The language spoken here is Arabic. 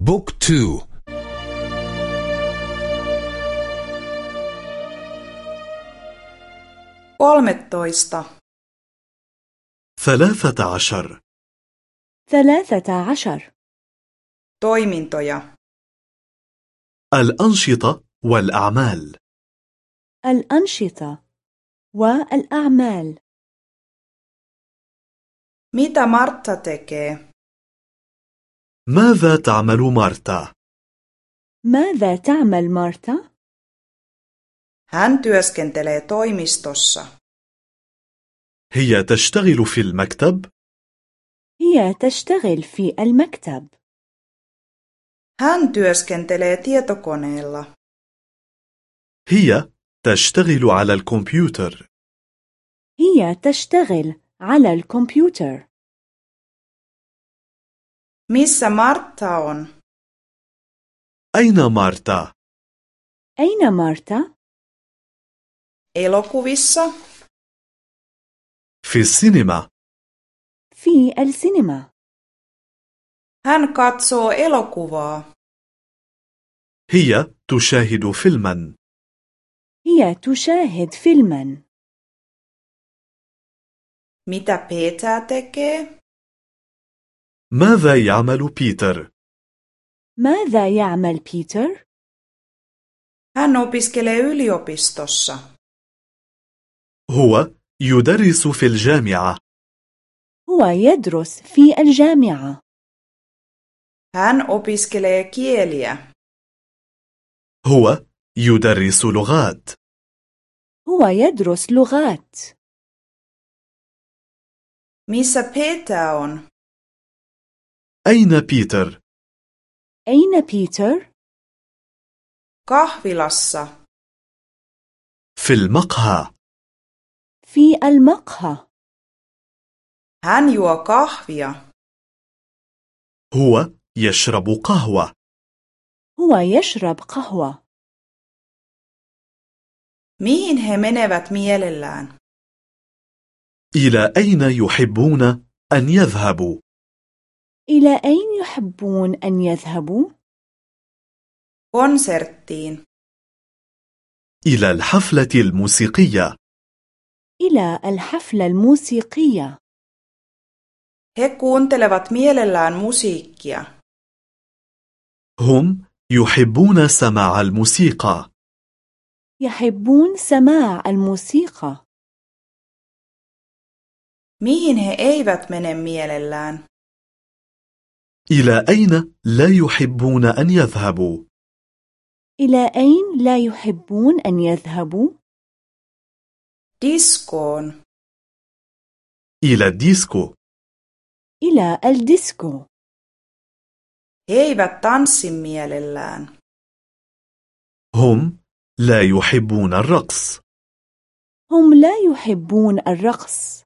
بوك تو. kolmetoista ثلاثة عشر. ثلاثة عشر. toimintoja. الأنشطة والأعمال. الأنشطة والأعمال. Mitä Martta tekee? ماذا تعمل مارتا؟ ماذا تعمل مارتا؟ Hän työskentelee toimistossa. هي تشتغل في المكتب؟ هي تشتغل في المكتب Hän työskentelee tietokoneella. هي تشتغل على الكمبيوتر هي تشتغل على الكمبيوتر Missä Martta on? أين مارتا؟ أين مارتا؟ Elokuvissa? في السينما في السينما Hän katsoo elokuvaa. هي تشاهد فيلما هي تشاهد فيلما Mitä Peter tekee? ماذا يعمل بيتر؟ ماذا يعمل بيتر؟ Hän opiskelee yliopistossa. هو يدرس في الجامعة هو يدرس في الجامعة Hän opiskelee kieliä. هو يدرس لغات هو يدرس لغات Missä Peter on? أين بيتر؟ أين بيتر؟ Kahvilassa. في المقهى في المقهى Hän juo kahvia. هو يشرب قهوة هو يشرب قهوة Mihin he menevät mielellään? إلى أين يحبون أن يذهبوا؟ إلى أين يحبون أن يذهبوا؟ Konserttiin. إلى الحفلة الموسيقية إلى الحفلة الموسيقية He kuuntelevat mielellään musiikkia. هم يحبون سماع الموسيقى يحبون سماع الموسيقى Mihin he eivät mene mielellään? إلى أين لا يحبون أن يذهبوا؟ إلى أين لا يحبون أن يذهبوا؟ Diskoon. إلى الديسكو إلى الديسكو He eivät tanssi mielellään. هم لا يحبون الرقص هم لا يحبون الرقص